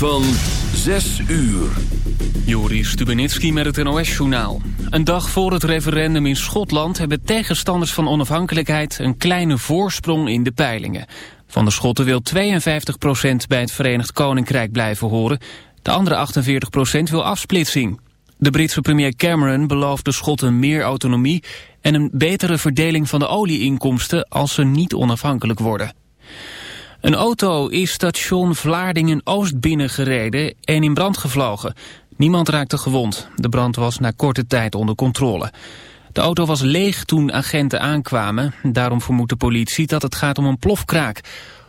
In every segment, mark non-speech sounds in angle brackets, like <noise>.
van 6 uur. Joris Stubenitski met het NOS-journaal. Een dag voor het referendum in Schotland hebben tegenstanders van onafhankelijkheid een kleine voorsprong in de peilingen. Van de Schotten wil 52% bij het Verenigd Koninkrijk blijven horen. De andere 48% wil afsplitsing. De Britse premier Cameron belooft de Schotten meer autonomie en een betere verdeling van de olieinkomsten als ze niet onafhankelijk worden. Een auto is station Vlaardingen-Oost binnengereden en in brand gevlogen. Niemand raakte gewond. De brand was na korte tijd onder controle. De auto was leeg toen agenten aankwamen. Daarom vermoedt de politie dat het gaat om een plofkraak.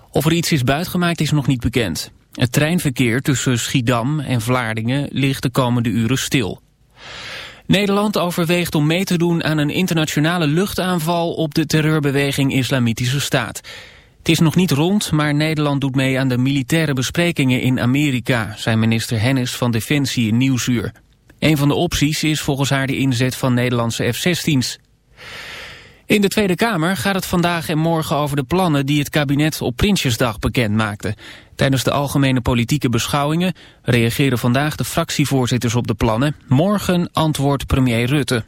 Of er iets is buitgemaakt is nog niet bekend. Het treinverkeer tussen Schiedam en Vlaardingen ligt de komende uren stil. Nederland overweegt om mee te doen aan een internationale luchtaanval op de terreurbeweging Islamitische Staat. Het is nog niet rond, maar Nederland doet mee aan de militaire besprekingen in Amerika, zei minister Hennis van Defensie in Nieuwsuur. Een van de opties is volgens haar de inzet van Nederlandse F-16's. In de Tweede Kamer gaat het vandaag en morgen over de plannen die het kabinet op Prinsjesdag bekend maakte. Tijdens de algemene politieke beschouwingen reageren vandaag de fractievoorzitters op de plannen. Morgen antwoordt premier Rutte.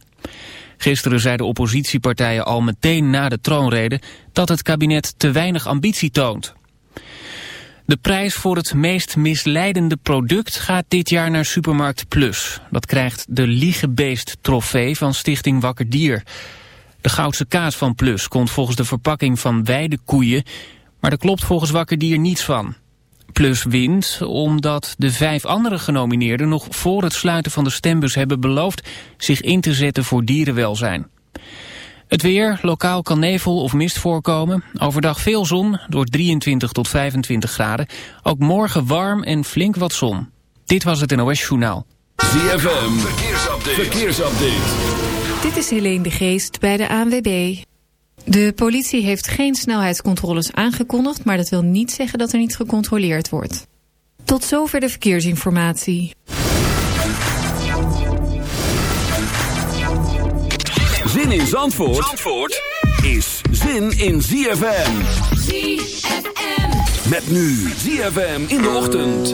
Gisteren zeiden oppositiepartijen al meteen na de troonrede dat het kabinet te weinig ambitie toont. De prijs voor het meest misleidende product gaat dit jaar naar Supermarkt Plus. Dat krijgt de Liegebeest trofee van Stichting Wakker Dier. De goudse kaas van Plus komt volgens de verpakking van weidekoeien... maar daar klopt volgens Wakker Dier niets van. Plus wint omdat de vijf andere genomineerden nog voor het sluiten van de stembus hebben beloofd zich in te zetten voor dierenwelzijn. Het weer, lokaal kan nevel of mist voorkomen. Overdag veel zon, door 23 tot 25 graden. Ook morgen warm en flink wat zon. Dit was het NOS Journaal. ZFM, verkeersupdate. verkeersupdate. Dit is Helene de Geest bij de ANWB. De politie heeft geen snelheidscontroles aangekondigd... maar dat wil niet zeggen dat er niet gecontroleerd wordt. Tot zover de verkeersinformatie. Zin in Zandvoort, Zandvoort is zin in ZFM. ZFM. Met nu ZFM in de ochtend.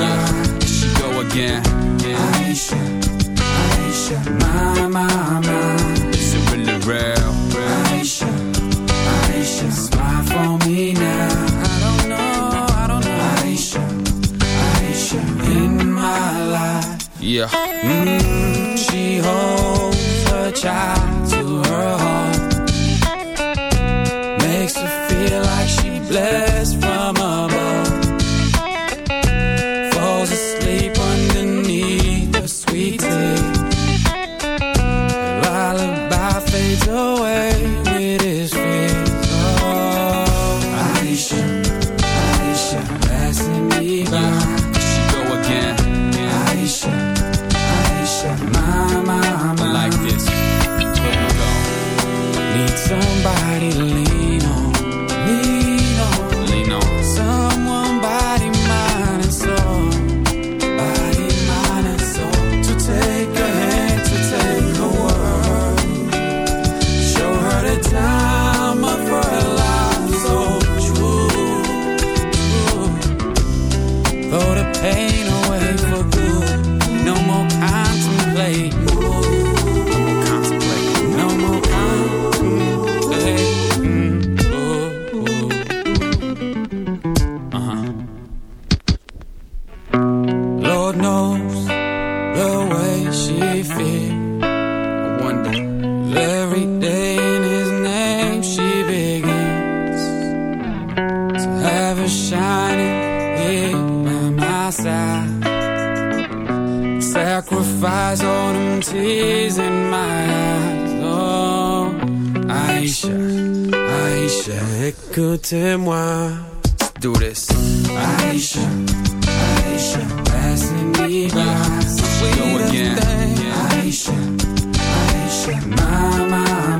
Me by. she go again. Yeah. Aisha, Aisha, my, my. Aisha, Aisha, passing me by. Uh, go again. Aisha, Aisha, my, my,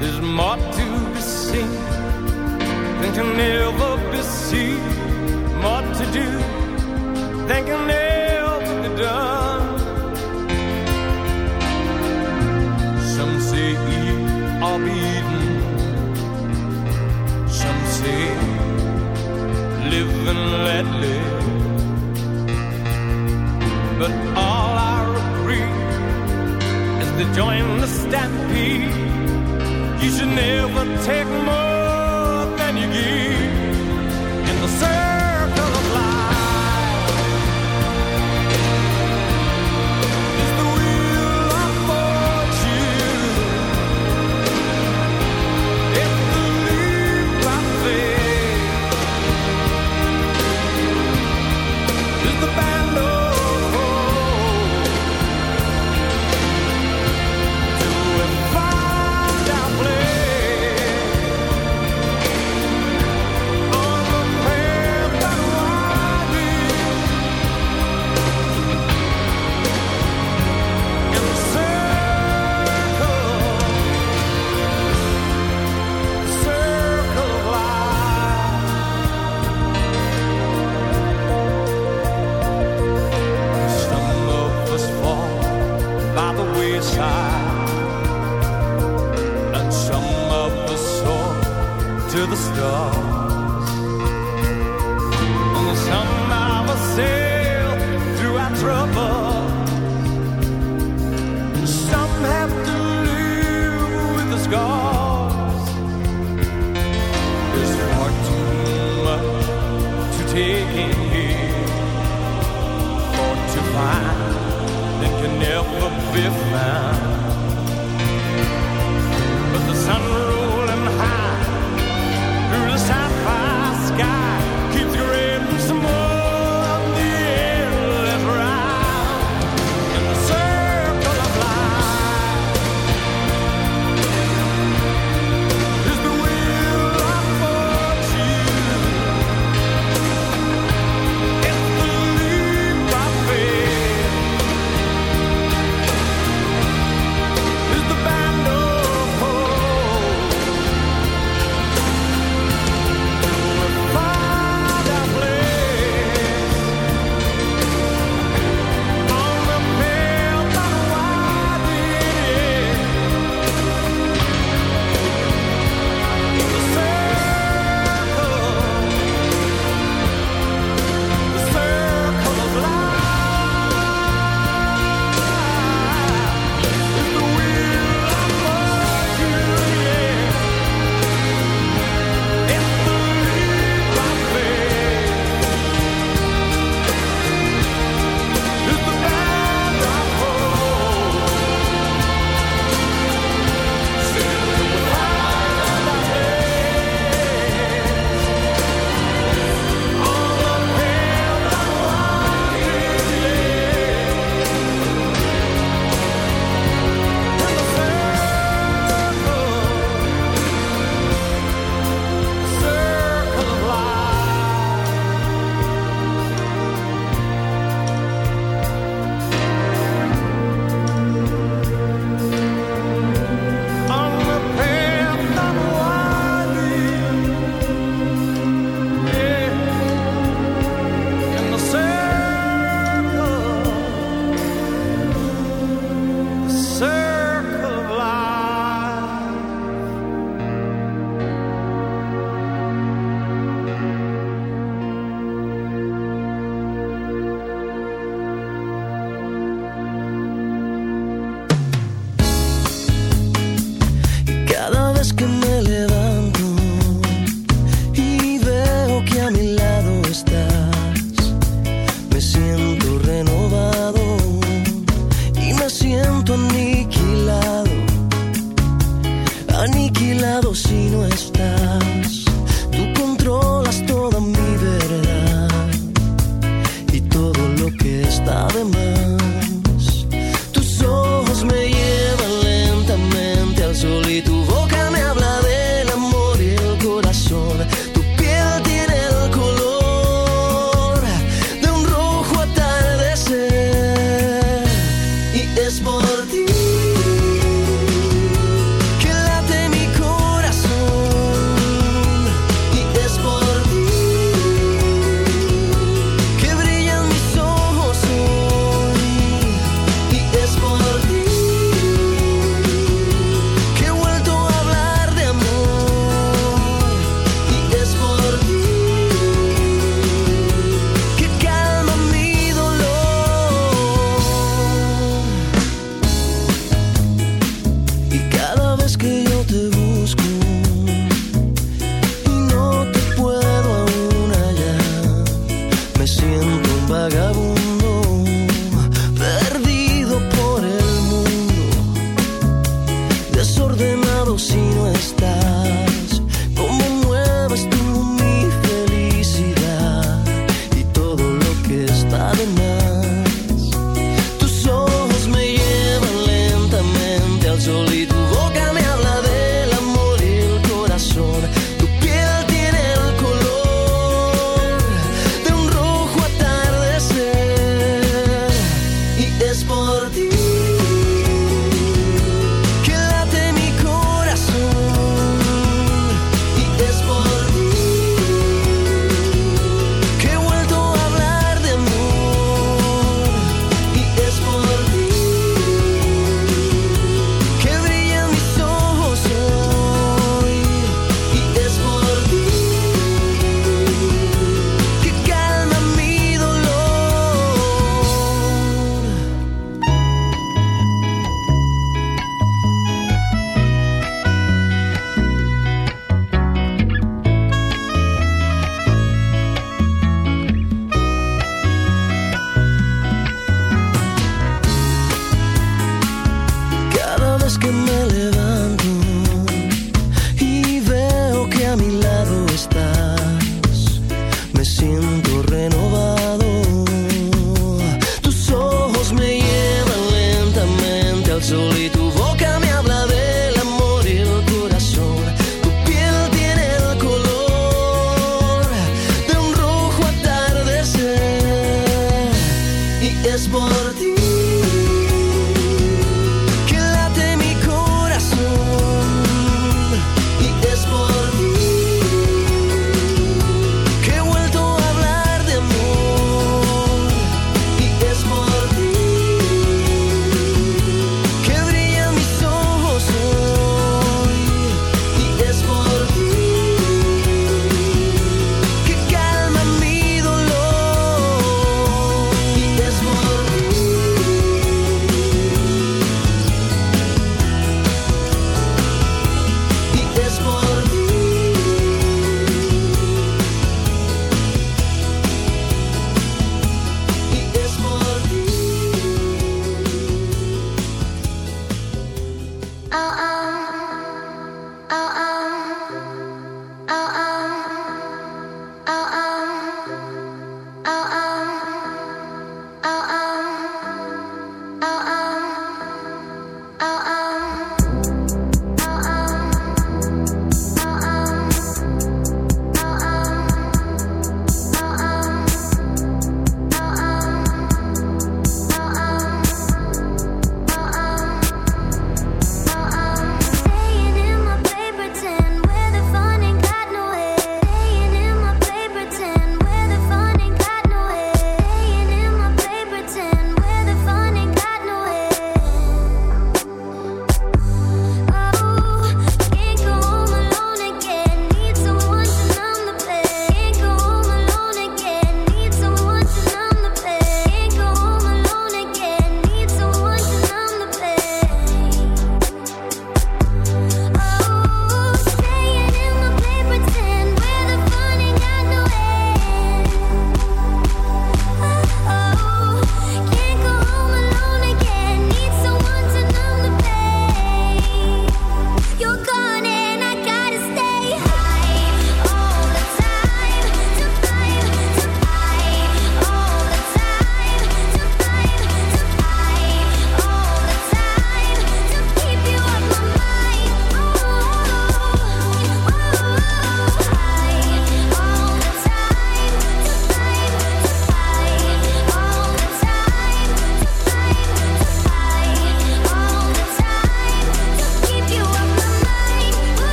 There's more to be seen than can ever be seen. More to do than can ever be done. Some say eat or be eaten. Some say live and let live. But all to join the stampede. You should never take more than you give. In the the stars. On the sun, I sail through our trouble. Some have to live with the scars. There's far too much to take in here, or to find that can never be found. But the sun.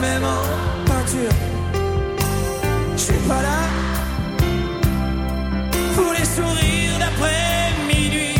même en peinture. Je suis pas là pour les sourires d'après minuit.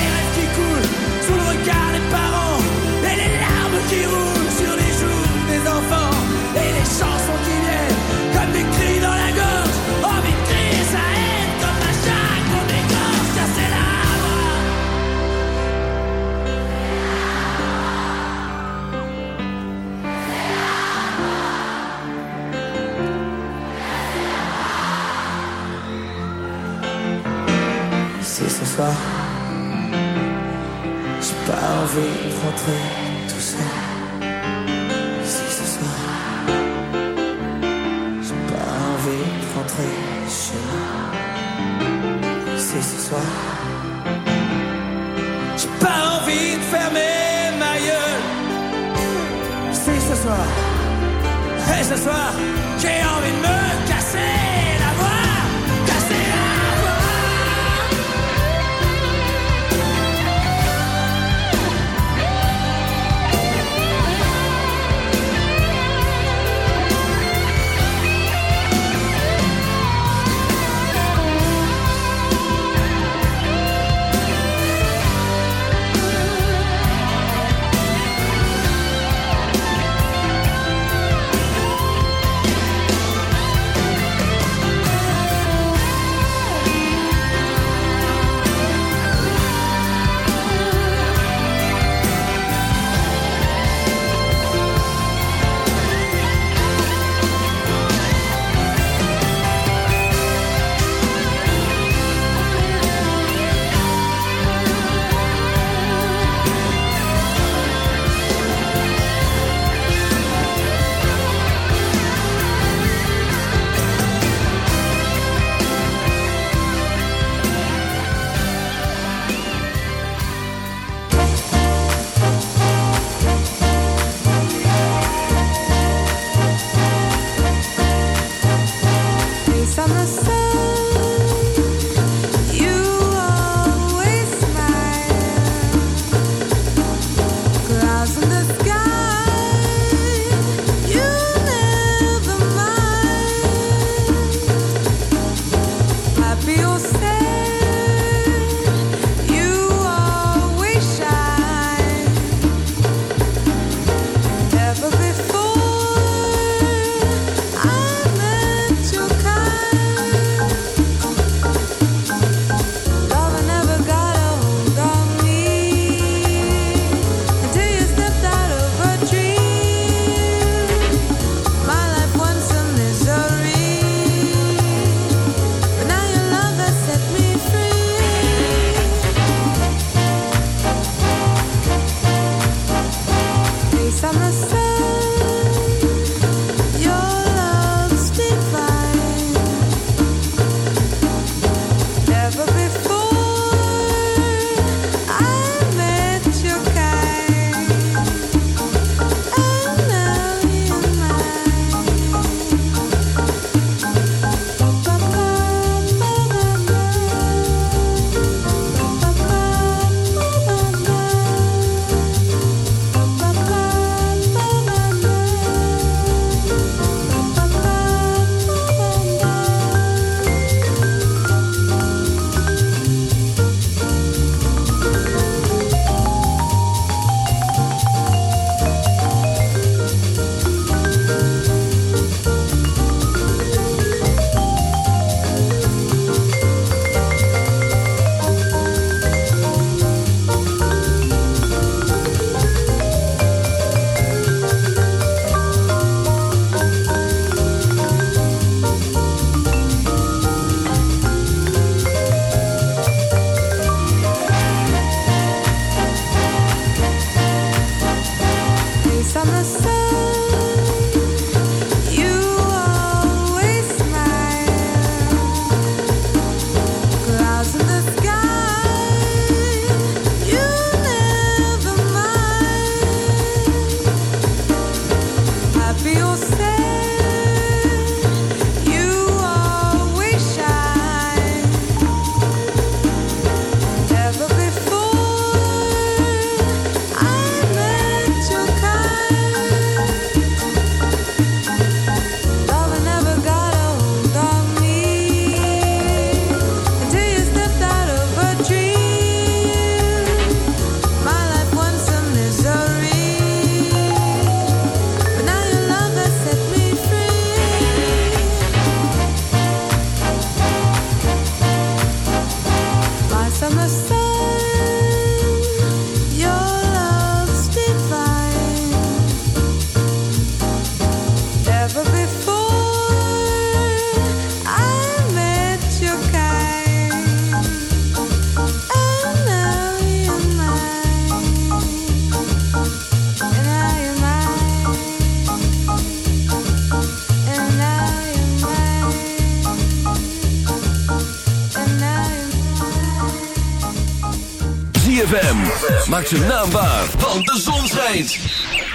Maak zijn naam waar, want de zon schijnt.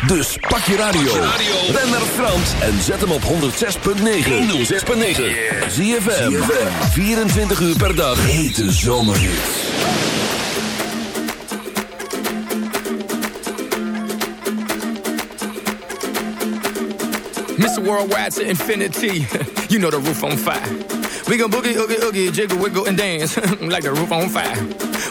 Dus pak je radio. Ben naar Frans en zet hem op 106.9. 106.9. ZFM. 24 uur per dag. Hete zomerhits. Mr. Worldwide to infinity. <laughs> you know the roof on fire. We go boogie, oogie, oogie, jiggle, wiggle, and dance <laughs> like the roof on fire.